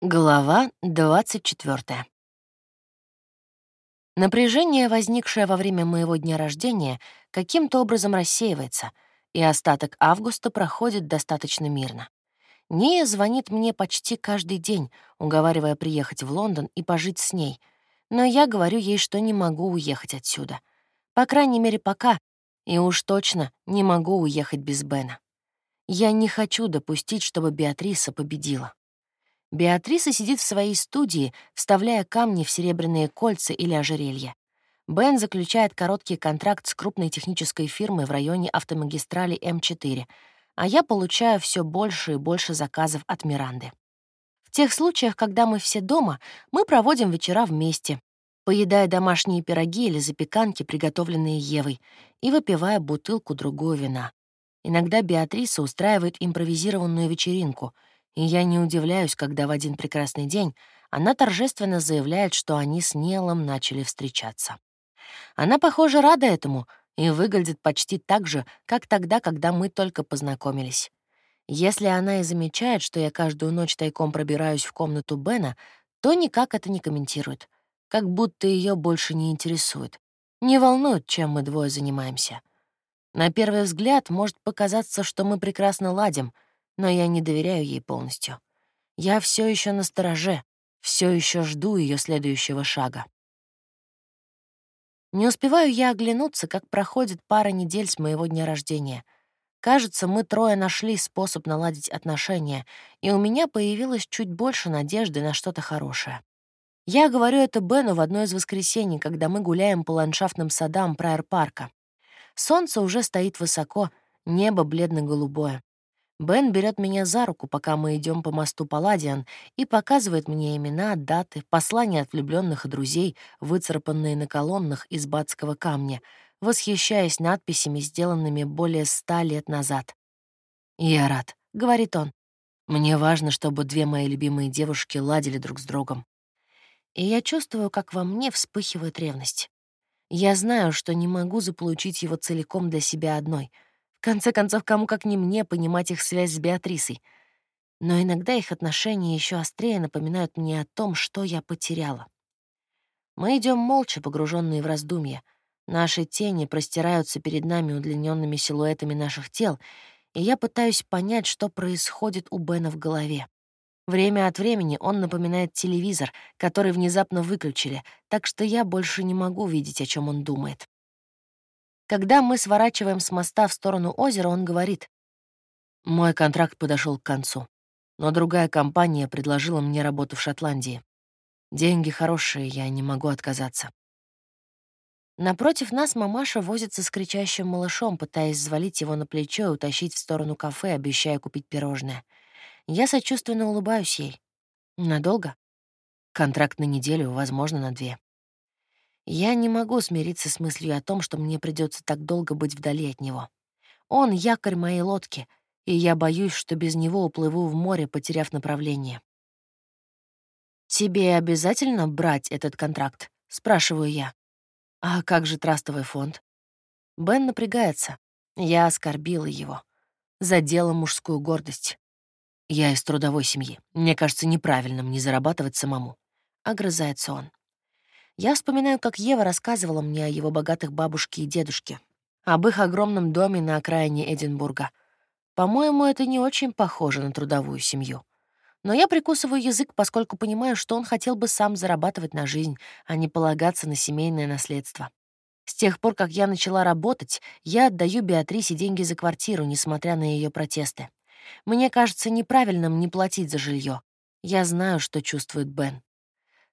Глава 24. Напряжение, возникшее во время моего дня рождения, каким-то образом рассеивается, и остаток августа проходит достаточно мирно. Ния звонит мне почти каждый день, уговаривая приехать в Лондон и пожить с ней, но я говорю ей, что не могу уехать отсюда. По крайней мере, пока, и уж точно не могу уехать без Бена. Я не хочу допустить, чтобы Беатриса победила. Беатриса сидит в своей студии, вставляя камни в серебряные кольца или ожерелья. Бен заключает короткий контракт с крупной технической фирмой в районе автомагистрали М4, а я получаю все больше и больше заказов от Миранды. В тех случаях, когда мы все дома, мы проводим вечера вместе, поедая домашние пироги или запеканки, приготовленные Евой, и выпивая бутылку-другую вина. Иногда Беатриса устраивает импровизированную вечеринку — и я не удивляюсь, когда в один прекрасный день она торжественно заявляет, что они с Нелом начали встречаться. Она, похоже, рада этому и выглядит почти так же, как тогда, когда мы только познакомились. Если она и замечает, что я каждую ночь тайком пробираюсь в комнату Бена, то никак это не комментирует, как будто ее больше не интересует. Не волнует, чем мы двое занимаемся. На первый взгляд может показаться, что мы прекрасно ладим — но я не доверяю ей полностью. Я все еще на стороже, все еще жду ее следующего шага. Не успеваю я оглянуться, как проходит пара недель с моего дня рождения. Кажется, мы трое нашли способ наладить отношения, и у меня появилось чуть больше надежды на что-то хорошее. Я говорю это Бену в одно из воскресений, когда мы гуляем по ландшафтным садам Прайер-парка. Солнце уже стоит высоко, небо бледно-голубое. Бен берет меня за руку, пока мы идем по мосту Палладиан, и показывает мне имена, даты, послания от влюбленных и друзей, выцарапанные на колоннах из батского камня, восхищаясь надписями, сделанными более ста лет назад. «Я рад», — говорит он. «Мне важно, чтобы две мои любимые девушки ладили друг с другом». И я чувствую, как во мне вспыхивает ревность. Я знаю, что не могу заполучить его целиком для себя одной — в конце концов, кому как не мне понимать их связь с Беатрисой. Но иногда их отношения еще острее напоминают мне о том, что я потеряла. Мы идем молча, погруженные в раздумья. Наши тени простираются перед нами удлиненными силуэтами наших тел, и я пытаюсь понять, что происходит у Бена в голове. Время от времени он напоминает телевизор, который внезапно выключили, так что я больше не могу видеть, о чем он думает. Когда мы сворачиваем с моста в сторону озера, он говорит, «Мой контракт подошел к концу, но другая компания предложила мне работу в Шотландии. Деньги хорошие, я не могу отказаться». Напротив нас мамаша возится с кричащим малышом, пытаясь взвалить его на плечо и утащить в сторону кафе, обещая купить пирожное. Я сочувственно улыбаюсь ей. Надолго? Контракт на неделю, возможно, на две. Я не могу смириться с мыслью о том, что мне придется так долго быть вдали от него. Он — якорь моей лодки, и я боюсь, что без него уплыву в море, потеряв направление. «Тебе обязательно брать этот контракт?» — спрашиваю я. «А как же трастовый фонд?» Бен напрягается. Я оскорбила его. Задела мужскую гордость. Я из трудовой семьи. Мне кажется неправильным не зарабатывать самому. Огрызается он. Я вспоминаю, как Ева рассказывала мне о его богатых бабушке и дедушке, об их огромном доме на окраине Эдинбурга. По-моему, это не очень похоже на трудовую семью. Но я прикусываю язык, поскольку понимаю, что он хотел бы сам зарабатывать на жизнь, а не полагаться на семейное наследство. С тех пор, как я начала работать, я отдаю Беатрисе деньги за квартиру, несмотря на ее протесты. Мне кажется неправильным не платить за жилье. Я знаю, что чувствует Бен.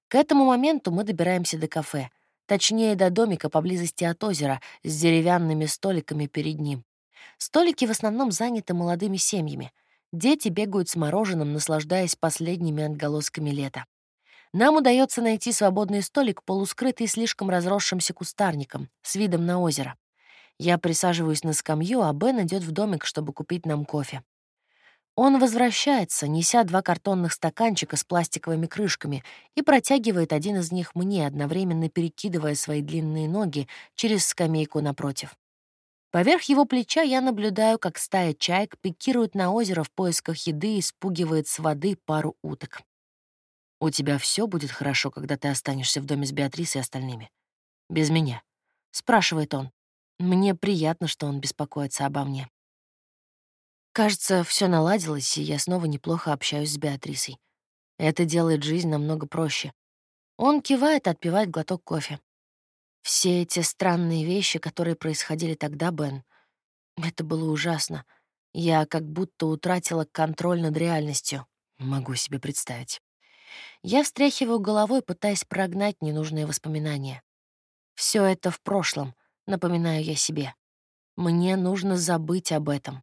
К этому моменту мы добираемся до кафе, точнее, до домика поблизости от озера с деревянными столиками перед ним. Столики в основном заняты молодыми семьями. Дети бегают с мороженым, наслаждаясь последними отголосками лета. Нам удается найти свободный столик, полускрытый слишком разросшимся кустарником, с видом на озеро. Я присаживаюсь на скамью, а Бен идет в домик, чтобы купить нам кофе. Он возвращается, неся два картонных стаканчика с пластиковыми крышками, и протягивает один из них мне, одновременно перекидывая свои длинные ноги через скамейку напротив. Поверх его плеча я наблюдаю, как стая чаек пикирует на озеро в поисках еды и спугивает с воды пару уток. «У тебя все будет хорошо, когда ты останешься в доме с Беатрисой и остальными. Без меня?» — спрашивает он. Мне приятно, что он беспокоится обо мне. Кажется, все наладилось, и я снова неплохо общаюсь с Беатрисой. Это делает жизнь намного проще. Он кивает отпивает глоток кофе. Все эти странные вещи, которые происходили тогда, Бен, это было ужасно. Я как будто утратила контроль над реальностью. Могу себе представить. Я встряхиваю головой, пытаясь прогнать ненужные воспоминания. Все это в прошлом, напоминаю я себе. Мне нужно забыть об этом.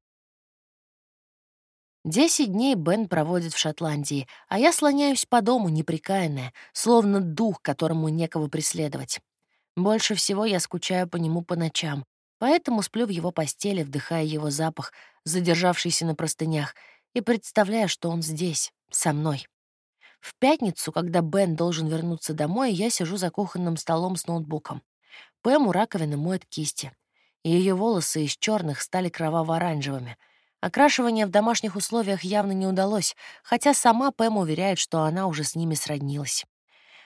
Десять дней Бен проводит в Шотландии, а я слоняюсь по дому, неприкаянная, словно дух, которому некого преследовать. Больше всего я скучаю по нему по ночам, поэтому сплю в его постели, вдыхая его запах, задержавшийся на простынях, и представляю, что он здесь, со мной. В пятницу, когда Бен должен вернуться домой, я сижу за кухонным столом с ноутбуком. Пэм у раковины моет кисти. Ее волосы из черных стали кроваво-оранжевыми. Окрашивание в домашних условиях явно не удалось, хотя сама Пэм уверяет, что она уже с ними сроднилась.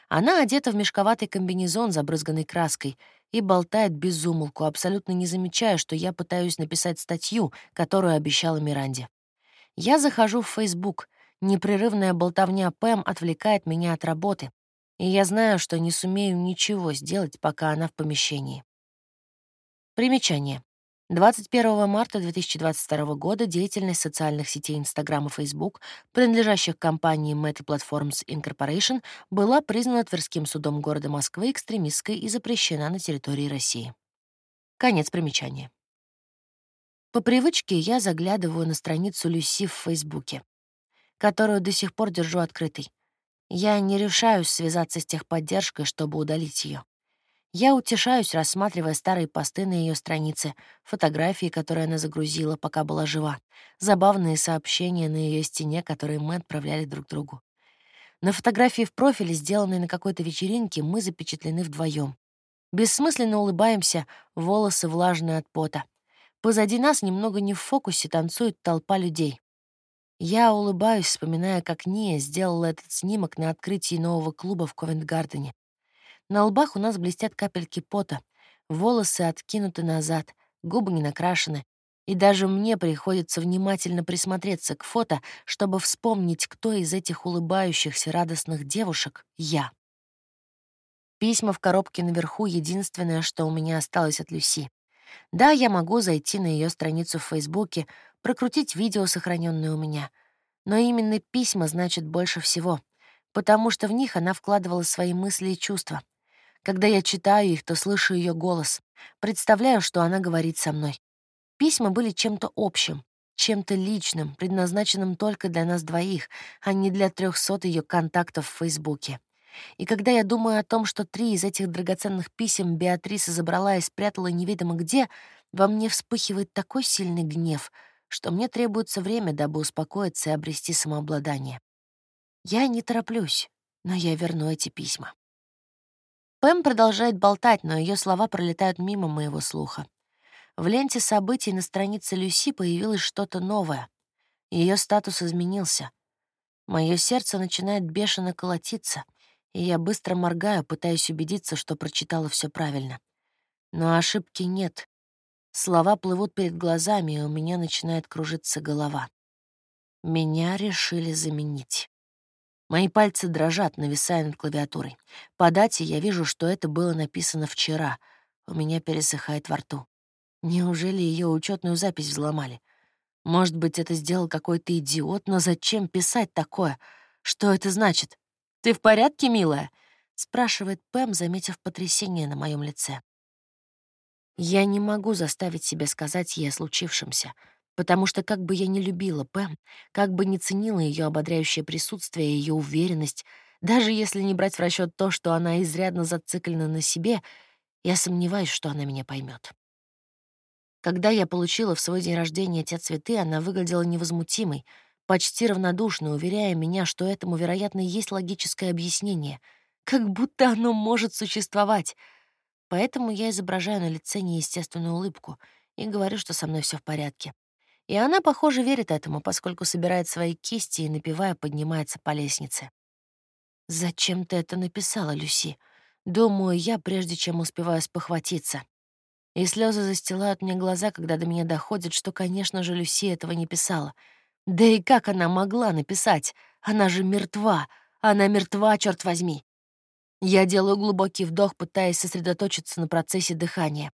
Она одета в мешковатый комбинезон, забрызганный краской, и болтает без умолку, абсолютно не замечая, что я пытаюсь написать статью, которую обещала Миранде. Я захожу в Facebook. Непрерывная болтовня Пэм отвлекает меня от работы, и я знаю, что не сумею ничего сделать, пока она в помещении. Примечание. 21 марта 2022 года деятельность социальных сетей Instagram и Facebook, принадлежащих компании Meta Platforms Incorporation, была признана Тверским судом города Москвы экстремистской и запрещена на территории России. Конец примечания. По привычке я заглядываю на страницу Люси в Фейсбуке, которую до сих пор держу открытой. Я не решаюсь связаться с техподдержкой, чтобы удалить ее. Я утешаюсь, рассматривая старые посты на ее странице, фотографии, которые она загрузила, пока была жива, забавные сообщения на ее стене, которые мы отправляли друг другу. На фотографии в профиле, сделанной на какой-то вечеринке, мы запечатлены вдвоем. Бессмысленно улыбаемся, волосы влажные от пота. Позади нас, немного не в фокусе, танцует толпа людей. Я улыбаюсь, вспоминая, как Ния сделала этот снимок на открытии нового клуба в Ковент-Гардене. На лбах у нас блестят капельки пота, волосы откинуты назад, губы не накрашены, и даже мне приходится внимательно присмотреться к фото, чтобы вспомнить, кто из этих улыбающихся радостных девушек — я. Письма в коробке наверху — единственное, что у меня осталось от Люси. Да, я могу зайти на ее страницу в Фейсбуке, прокрутить видео, сохраненное у меня. Но именно письма значат больше всего, потому что в них она вкладывала свои мысли и чувства — когда я читаю их, то слышу ее голос, представляю, что она говорит со мной. Письма были чем-то общим, чем-то личным, предназначенным только для нас двоих, а не для трехсот ее контактов в Фейсбуке. И когда я думаю о том, что три из этих драгоценных писем Беатриса забрала и спрятала неведомо где, во мне вспыхивает такой сильный гнев, что мне требуется время, дабы успокоиться и обрести самообладание. Я не тороплюсь, но я верну эти письма. Пэм продолжает болтать, но ее слова пролетают мимо моего слуха. В ленте событий на странице Люси появилось что-то новое. Ее статус изменился. Мое сердце начинает бешено колотиться, и я быстро моргаю, пытаясь убедиться, что прочитала все правильно. Но ошибки нет. Слова плывут перед глазами, и у меня начинает кружиться голова. Меня решили заменить. Мои пальцы дрожат, нависая над клавиатурой. По дате я вижу, что это было написано вчера. У меня пересыхает во рту. Неужели ее учетную запись взломали? Может быть, это сделал какой-то идиот, но зачем писать такое? Что это значит? «Ты в порядке, милая?» — спрашивает Пэм, заметив потрясение на моем лице. Я не могу заставить себя сказать ей о случившемся, Потому что как бы я ни любила Пэм, как бы не ценила ее ободряющее присутствие и ее уверенность, даже если не брать в расчет то, что она изрядно зациклена на себе, я сомневаюсь, что она меня поймет. Когда я получила в свой день рождения те цветы, она выглядела невозмутимой, почти равнодушной, уверяя меня, что этому, вероятно, есть логическое объяснение, как будто оно может существовать. Поэтому я изображаю на лице неестественную улыбку и говорю, что со мной все в порядке. И она, похоже, верит этому, поскольку собирает свои кисти и, напивая, поднимается по лестнице. «Зачем ты это написала, Люси?» Думаю я, прежде чем успеваю спохватиться. И слезы застилают мне глаза, когда до меня доходит, что, конечно же, Люси этого не писала. Да и как она могла написать? Она же мертва. Она мертва, черт возьми. Я делаю глубокий вдох, пытаясь сосредоточиться на процессе дыхания.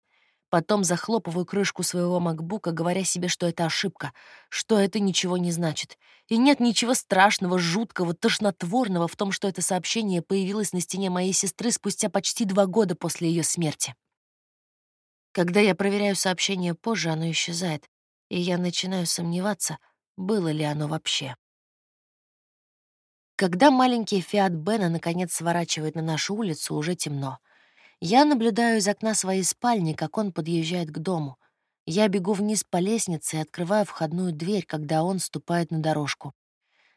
Потом захлопываю крышку своего макбука, говоря себе, что это ошибка, что это ничего не значит. И нет ничего страшного, жуткого, тошнотворного в том, что это сообщение появилось на стене моей сестры спустя почти два года после ее смерти. Когда я проверяю сообщение позже, оно исчезает, и я начинаю сомневаться, было ли оно вообще. Когда маленький Фиат Бена наконец сворачивает на нашу улицу, уже темно — я наблюдаю из окна своей спальни, как он подъезжает к дому. Я бегу вниз по лестнице и открываю входную дверь, когда он ступает на дорожку.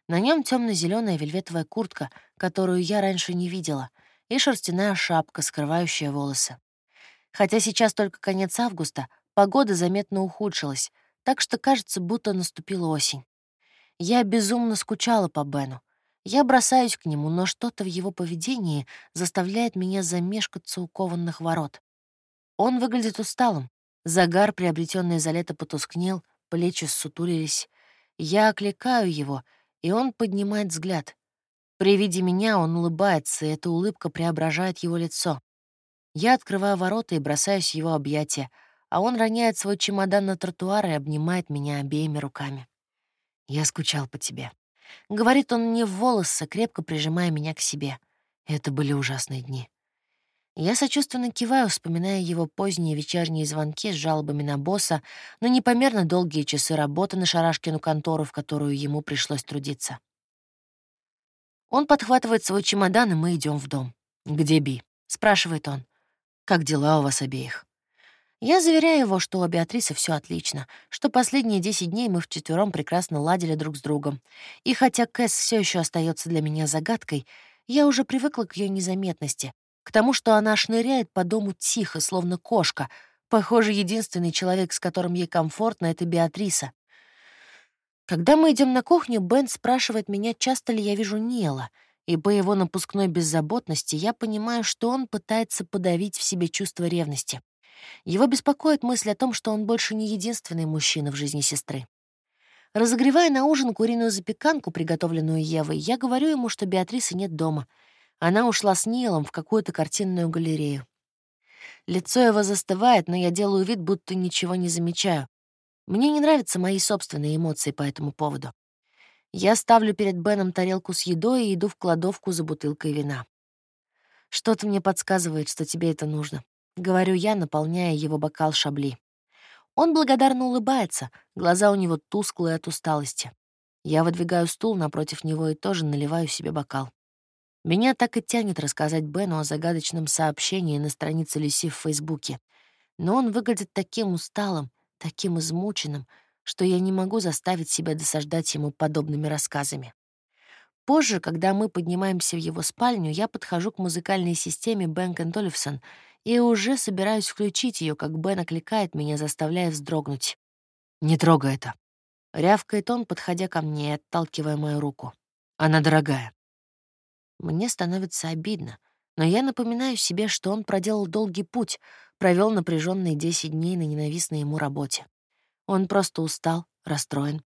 На нем темно-зеленая вельветовая куртка, которую я раньше не видела, и шерстяная шапка, скрывающая волосы. Хотя сейчас только конец августа, погода заметно ухудшилась, так что кажется, будто наступила осень. Я безумно скучала по Бену. Я бросаюсь к нему, но что-то в его поведении заставляет меня замешкаться у кованных ворот. Он выглядит усталым. Загар, приобретенный за лето, потускнел, плечи ссутулились. Я окликаю его, и он поднимает взгляд. При виде меня он улыбается, и эта улыбка преображает его лицо. Я открываю ворота и бросаюсь в его объятия, а он роняет свой чемодан на тротуар и обнимает меня обеими руками. «Я скучал по тебе», Говорит он мне в волосы, крепко прижимая меня к себе. Это были ужасные дни. Я сочувственно киваю, вспоминая его поздние вечерние звонки с жалобами на босса, на непомерно долгие часы работы на Шарашкину контору, в которую ему пришлось трудиться. Он подхватывает свой чемодан, и мы идем в дом. «Где Би?» — спрашивает он. «Как дела у вас обеих?» Я заверяю его, что у Беатрисы все отлично, что последние 10 дней мы вчетвером прекрасно ладили друг с другом. И хотя Кэс все еще остается для меня загадкой, я уже привыкла к ее незаметности, к тому, что она шныряет по дому тихо, словно кошка. Похоже, единственный человек, с которым ей комфортно, — это Беатриса. Когда мы идем на кухню, Бен спрашивает меня, часто ли я вижу Нела, и по его напускной беззаботности я понимаю, что он пытается подавить в себе чувство ревности. Его беспокоит мысль о том, что он больше не единственный мужчина в жизни сестры. Разогревая на ужин куриную запеканку, приготовленную Евой, я говорю ему, что Беатрисы нет дома. Она ушла с Нилом в какую-то картинную галерею. Лицо его застывает, но я делаю вид, будто ничего не замечаю. Мне не нравятся мои собственные эмоции по этому поводу. Я ставлю перед Беном тарелку с едой и иду в кладовку за бутылкой вина. Что-то мне подсказывает, что тебе это нужно. — говорю я, наполняя его бокал шабли. Он благодарно улыбается, глаза у него тусклые от усталости. Я выдвигаю стул напротив него и тоже наливаю себе бокал. Меня так и тянет рассказать Бену о загадочном сообщении на странице Люси в Фейсбуке. Но он выглядит таким усталым, таким измученным, что я не могу заставить себя досаждать ему подобными рассказами. Позже, когда мы поднимаемся в его спальню, я подхожу к музыкальной системе Бэнк Олифсон и уже собираюсь включить ее, как Бен окликает меня, заставляя вздрогнуть. «Не трогай это!» — рявкает он, подходя ко мне и отталкивая мою руку. «Она дорогая». Мне становится обидно, но я напоминаю себе, что он проделал долгий путь, провел напряженные 10 дней на ненавистной ему работе. Он просто устал, расстроен.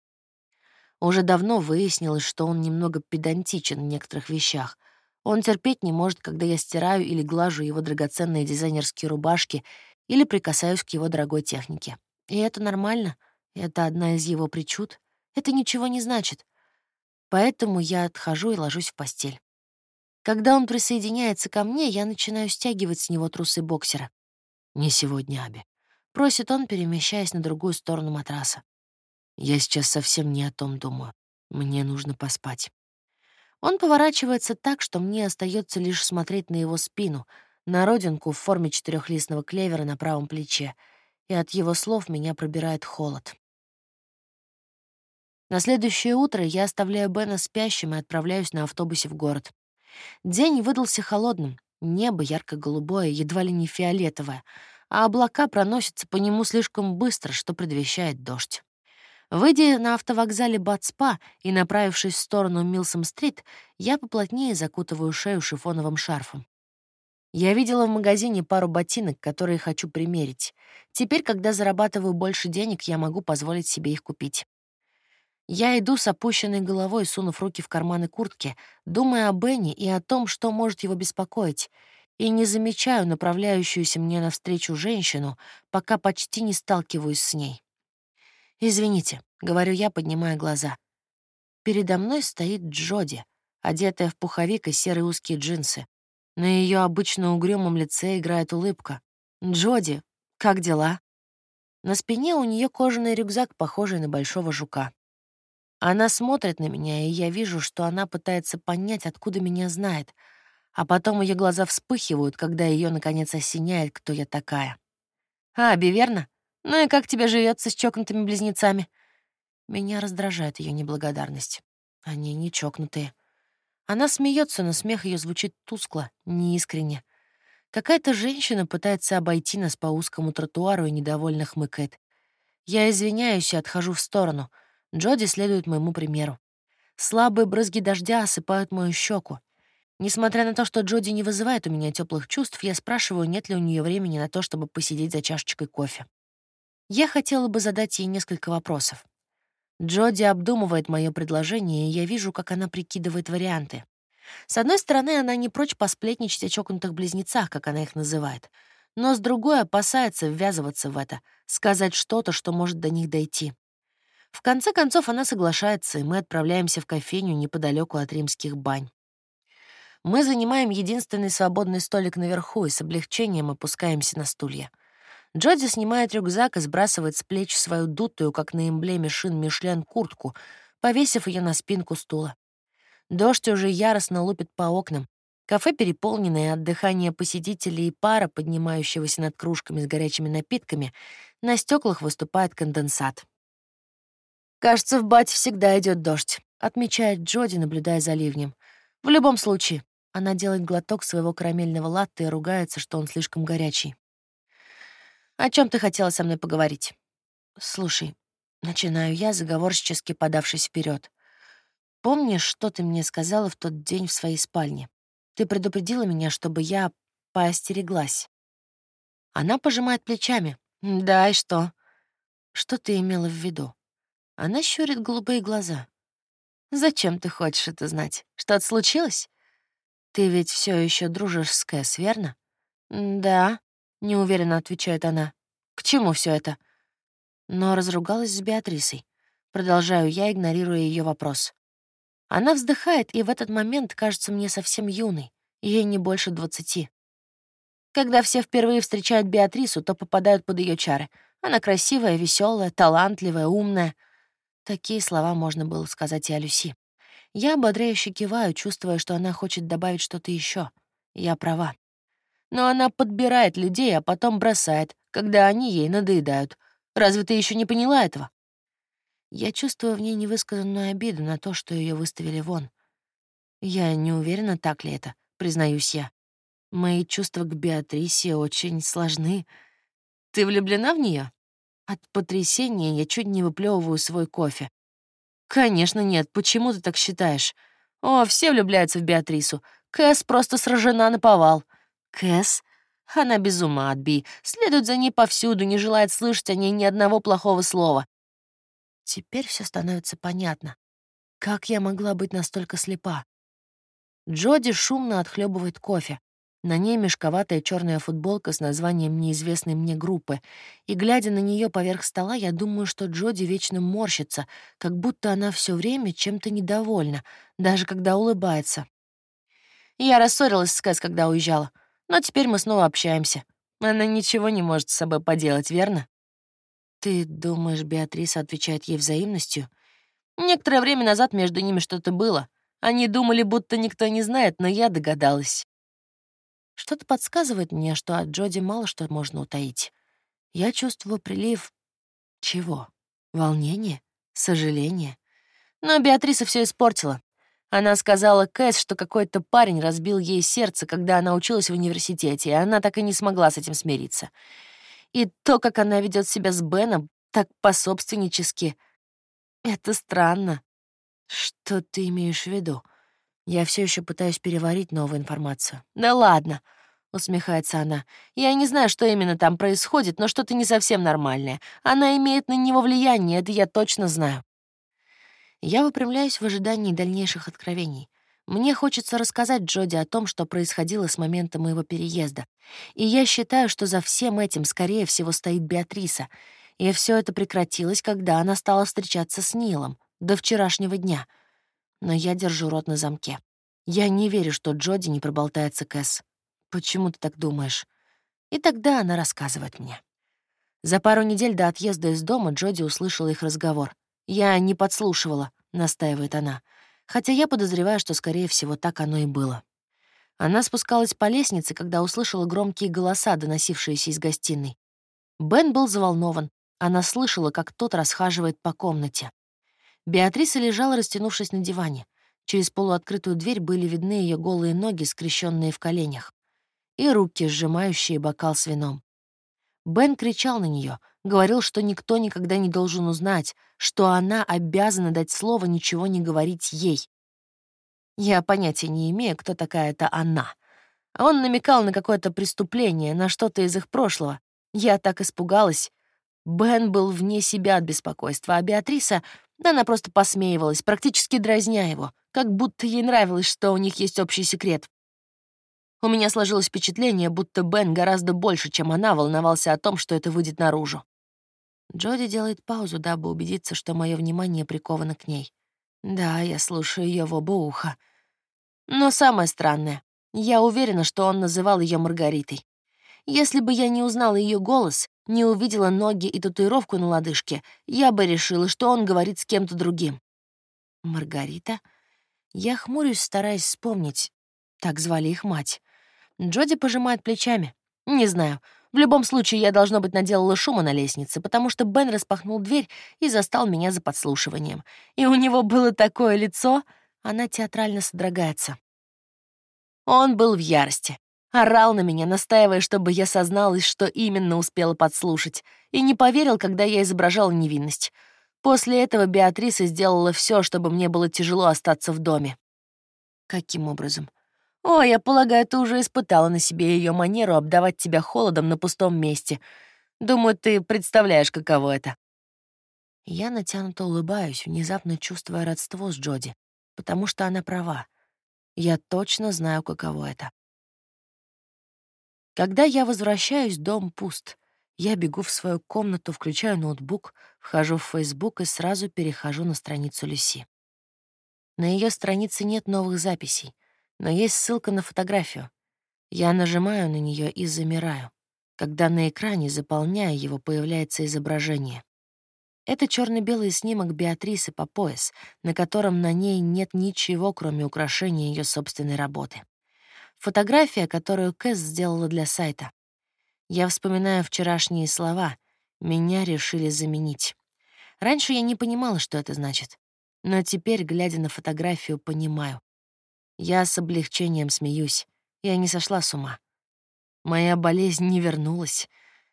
Уже давно выяснилось, что он немного педантичен в некоторых вещах, он терпеть не может, когда я стираю или глажу его драгоценные дизайнерские рубашки или прикасаюсь к его дорогой технике. И это нормально. Это одна из его причуд. Это ничего не значит. Поэтому я отхожу и ложусь в постель. Когда он присоединяется ко мне, я начинаю стягивать с него трусы боксера. «Не сегодня, Аби», — просит он, перемещаясь на другую сторону матраса. «Я сейчас совсем не о том думаю. Мне нужно поспать». Он поворачивается так, что мне остается лишь смотреть на его спину, на родинку в форме четырехлистного клевера на правом плече, и от его слов меня пробирает холод. На следующее утро я оставляю Бена спящим и отправляюсь на автобусе в город. День выдался холодным, небо ярко-голубое, едва ли не фиолетовое, а облака проносятся по нему слишком быстро, что предвещает дождь. Выйдя на автовокзале Батспа и направившись в сторону Милсом-стрит, я поплотнее закутываю шею шифоновым шарфом. Я видела в магазине пару ботинок, которые хочу примерить. Теперь, когда зарабатываю больше денег, я могу позволить себе их купить. Я иду с опущенной головой, сунув руки в карманы куртки, думая о Бенни и о том, что может его беспокоить, и не замечаю направляющуюся мне навстречу женщину, пока почти не сталкиваюсь с ней. «Извините», — говорю я, поднимая глаза. Передо мной стоит Джоди, одетая в пуховик и серые узкие джинсы. На ее обычно угрюмом лице играет улыбка. «Джоди, как дела?» На спине у нее кожаный рюкзак, похожий на большого жука. Она смотрит на меня, и я вижу, что она пытается понять, откуда меня знает, а потом ее глаза вспыхивают, когда ее наконец осеняет, кто я такая. «Аби, верно? Ну и как тебе живется с чокнутыми близнецами?» Меня раздражает ее неблагодарность. Они не чокнутые. Она смеется, но смех ее звучит тускло, неискренне. Какая-то женщина пытается обойти нас по узкому тротуару и недовольно хмыкает. Я извиняюсь и отхожу в сторону — Джоди следует моему примеру. Слабые брызги дождя осыпают мою щеку. Несмотря на то, что Джоди не вызывает у меня теплых чувств, я спрашиваю, нет ли у нее времени на то, чтобы посидеть за чашечкой кофе. Я хотела бы задать ей несколько вопросов. Джоди обдумывает мое предложение, и я вижу, как она прикидывает варианты. С одной стороны, она не прочь посплетничать о чокнутых близнецах, как она их называет, но с другой опасается ввязываться в это, сказать что-то, что может до них дойти. В конце концов она соглашается, и мы отправляемся в кофейню неподалеку от римских бань. Мы занимаем единственный свободный столик наверху и с облегчением опускаемся на стулья. Джоди снимает рюкзак и сбрасывает с плеч свою дутую, как на эмблеме шин Мишлен, куртку, повесив ее на спинку стула. Дождь уже яростно лупит по окнам. Кафе переполненное от дыхания посетителей и пара, поднимающегося над кружками с горячими напитками, на стеклах выступает конденсат. «Кажется, в бате всегда идет дождь», — отмечает Джоди, наблюдая за ливнем. «В любом случае». Она делает глоток своего карамельного латте и ругается, что он слишком горячий. «О чем ты хотела со мной поговорить?» «Слушай, начинаю я, заговорчески подавшись вперед. Помнишь, что ты мне сказала в тот день в своей спальне? Ты предупредила меня, чтобы я поостереглась». Она пожимает плечами. «Да, и что?» «Что ты имела в виду?» Она щурит голубые глаза. «Зачем ты хочешь это знать? Что-то случилось? Ты ведь все еще дружишь с Кэс, верно?» «Да», — неуверенно отвечает она. «К чему все это?» Но разругалась с Беатрисой. Продолжаю я, игнорируя ее вопрос. Она вздыхает, и в этот момент кажется мне совсем юной. Ей не больше двадцати. Когда все впервые встречают Беатрису, то попадают под ее чары. Она красивая, веселая, талантливая, умная — Такие слова можно было сказать и о Люси. Я ободряюще киваю, чувствуя, что она хочет добавить что-то еще. Я права. Но она подбирает людей, а потом бросает, когда они ей надоедают. Разве ты еще не поняла этого? Я чувствую в ней невысказанную обиду на то, что ее выставили вон. Я не уверена, так ли это, признаюсь я. Мои чувства к Беатрисе очень сложны. Ты влюблена в нее? От потрясения я чуть не выплевываю свой кофе. «Конечно нет, почему ты так считаешь? О, все влюбляются в Беатрису. Кэс просто сражена на повал». «Кэс?» Она без ума от Би, следует за ней повсюду, не желает слышать о ней ни одного плохого слова. Теперь все становится понятно. Как я могла быть настолько слепа? Джоди шумно отхлебывает кофе. На ней мешковатая черная футболка с названием неизвестной мне группы, и, глядя на нее поверх стола, я думаю, что Джоди вечно морщится, как будто она все время чем-то недовольна, даже когда улыбается. Я рассорилась с Кэс, когда уезжала, но теперь мы снова общаемся. Она ничего не может с собой поделать, верно? Ты думаешь, Беатриса отвечает ей взаимностью? Некоторое время назад между ними что-то было. Они думали, будто никто не знает, но я догадалась. Что-то подсказывает мне, что от Джоди мало что можно утаить. Я чувствую прилив... Чего? Волнение? Сожаление? Но Беатриса все испортила. Она сказала Кэс, что какой-то парень разбил ей сердце, когда она училась в университете, и она так и не смогла с этим смириться. И то, как она ведет себя с Беном, так пособственнически. Это странно. Что ты имеешь в виду? Я все еще пытаюсь переварить новую информацию. Да ладно, усмехается она. Я не знаю, что именно там происходит, но что-то не совсем нормальное. Она имеет на него влияние, это я точно знаю. Я выпрямляюсь в ожидании дальнейших откровений. Мне хочется рассказать Джоди о том, что происходило с момента моего переезда. И я считаю, что за всем этим, скорее всего, стоит Беатриса. И все это прекратилось, когда она стала встречаться с Нилом, до вчерашнего дня. Но я держу рот на замке. Я не верю, что Джоди не проболтается Кэс. Почему ты так думаешь? И тогда она рассказывает мне. За пару недель до отъезда из дома Джоди услышала их разговор. «Я не подслушивала», — настаивает она хотя я подозреваю, что, скорее всего, так оно и было. Она спускалась по лестнице, когда услышала громкие голоса, доносившиеся из гостиной. Бен был взволнован. Она слышала, как тот расхаживает по комнате. Беатриса лежала, растянувшись на диване. Через полуоткрытую дверь были видны ее голые ноги, скрещенные в коленях, и руки, сжимающие бокал с вином. Бен кричал на нее, говорил, что никто никогда не должен узнать, что она обязана дать слово ничего не говорить ей. Я понятия не имею, кто такая эта она. Он намекал на какое-то преступление, на что-то из их прошлого. Я так испугалась. Бен был вне себя от беспокойства, а Беатриса, она просто посмеивалась, практически дразня его, как будто ей нравилось, что у них есть общий секрет. У меня сложилось впечатление, будто Бен гораздо больше, чем она, волновался о том, что это выйдет наружу. Джоди делает паузу, дабы убедиться, что мое внимание приковано к ней. Да, я слушаю ее в оба уха. Но самое странное, я уверена, что он называл ее Маргаритой. Если бы я не узнала ее голос, не увидела ноги и татуировку на лодыжке, я бы решила, что он говорит с кем-то другим. Маргарита? Я хмурюсь, стараясь вспомнить. Так звали их мать. Джоди пожимает плечами. Не знаю, в любом случае, я, должно быть, наделала шума на лестнице, потому что Бен распахнул дверь и застал меня за подслушиванием. И у него было такое лицо, она театрально содрогается. Он был в ярости. Орал на меня, настаивая, чтобы я созналась, что именно успела подслушать, и не поверил, когда я изображала невинность. После этого Беатриса сделала все, чтобы мне было тяжело остаться в доме. Каким образом? О, я полагаю, ты уже испытала на себе ее манеру обдавать тебя холодом на пустом месте. Думаю, ты представляешь, каково это. Я натянуто улыбаюсь, внезапно чувствуя родство с Джоди, потому что она права. Я точно знаю, каково это. Когда я возвращаюсь, дом пуст. Я бегу в свою комнату, включаю ноутбук, вхожу в Facebook и сразу перехожу на страницу Люси. На ее странице нет новых записей — но есть ссылка на фотографию. Я нажимаю на нее и замираю, когда на экране, заполняя его, появляется изображение. Это черно белый снимок Беатрисы по пояс, на котором на ней нет ничего, кроме украшения ее собственной работы. Фотография, которую Кэс сделала для сайта. Я вспоминаю вчерашние слова «меня решили заменить». Раньше я не понимала, что это значит, но теперь, глядя на фотографию, понимаю. Я с облегчением смеюсь. Я не сошла с ума. Моя болезнь не вернулась.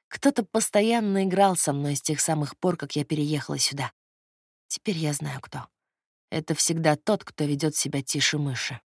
Кто-то постоянно играл со мной с тех самых пор, как я переехала сюда. Теперь я знаю, кто. Это всегда тот, кто ведет себя тише мыши.